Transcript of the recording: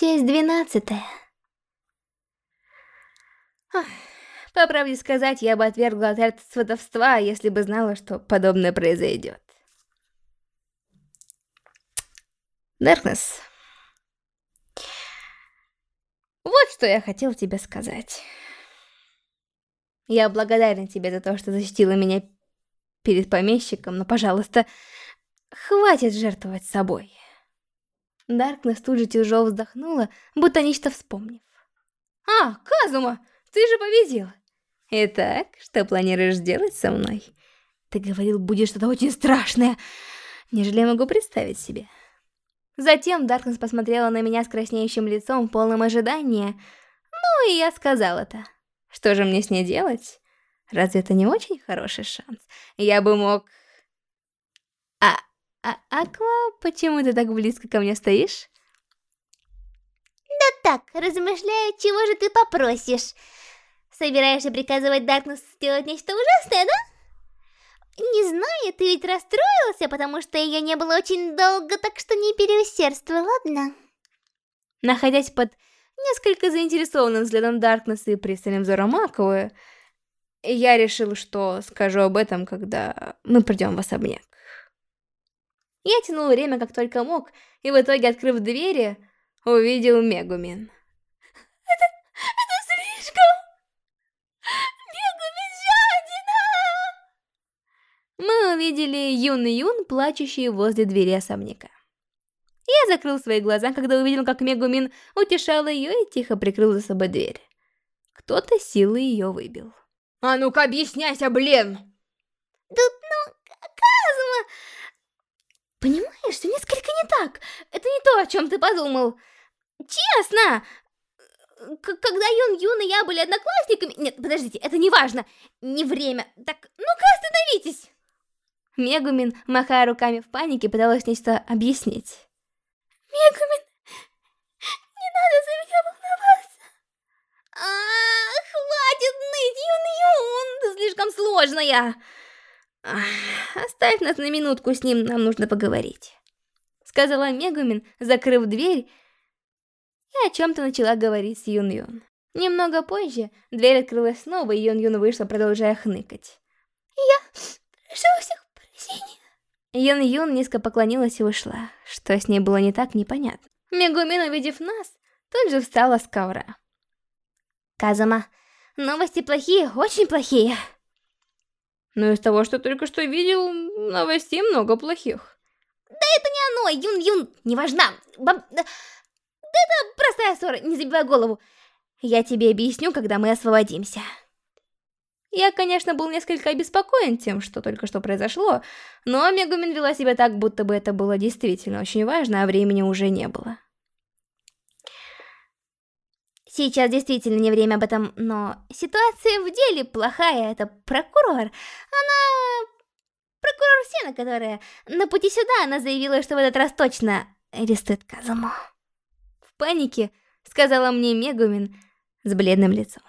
Часть двенадцатая. По правде сказать, я бы отвергла отряд сватовства, если бы знала, что подобное произойдет. Даркнесс. Вот что я хотел тебе сказать. Я благодарен тебе за то, что защитила меня перед помещиком, но, пожалуйста, хватит жертвовать собой. Даркнесс тут же тяжело вздохнула, будто нечто вспомнив. «А, Казума, ты же победил!» «Итак, что планируешь делать со мной?» «Ты говорил, будет что-то очень страшное, нежели я могу представить себе». Затем Даркнесс посмотрела на меня с краснеющим лицом, полным ожидания. Ну и я сказал это. Что же мне с ней делать? Разве это не очень хороший шанс? Я бы мог... А Аква, почему ты так близко ко мне стоишь? Да так, размышляю, чего же ты попросишь. Собираешься приказывать Даркнесс сделать нечто ужасное, да? Не знаю, ты ведь расстроился, потому что ее не было очень долго, так что не переусердствуй, ладно? Находясь под несколько заинтересованным взглядом Даркнесса и пристальным взором Аквы, я решил, что скажу об этом, когда мы придем в особняк. Я тянул время как только мог, и в итоге, открыв двери, увидел Мегумин. Это... это слишком... Мегумин жадина! Мы увидели Юн-Юн, плачущий возле двери особняка. Я закрыл свои глаза, когда увидел, как Мегумин утешал ее и тихо прикрыл за собой дверь. Кто-то силой ее выбил. «А ну-ка объясняйся, блин!» «Тут, ну, Казума...» Понимаешь, все несколько не так. Это не то, о чем ты подумал. Честно! К когда Юн-Юн и я были одноклассниками... Нет, подождите, это не важно. Не время. Так, ну-ка остановитесь! Мегумин, махая руками в панике, пыталась нечто объяснить. Мегумин, не надо за меня волноваться. А, хватит ныть, Юн-Юн, ты слишком сложная. «Оставь нас на минутку с ним, нам нужно поговорить», — сказала Мегумин, закрыв дверь, и о чем-то начала говорить с Юн-Юн. Немного позже дверь открылась снова, и Юн-Юн вышла, продолжая хныкать. «Я прошу всех прощения». Юн-Юн низко поклонилась и ушла. Что с ней было не так, непонятно. Мегумин, увидев нас, тут же встала с ковра. «Казума, новости плохие, очень плохие». Но из того, что только что видел, новостей много плохих. Оно, Юн-Юн, не важна. Баб... Да это простая ссора, не забивай голову. Я тебе объясню, когда мы освободимся. Я, конечно, был несколько обеспокоен тем, что только что произошло, но Мегумин вела себя так, будто бы это было действительно очень важно, а времени уже не было. Сейчас действительно не время об этом, но ситуация в деле плохая. Это прокурор. Она... Прокурор Сена, которая на пути сюда, она заявила, что в этот раз точно арестует Казуму. В панике сказала мне Мегумин с бледным лицом.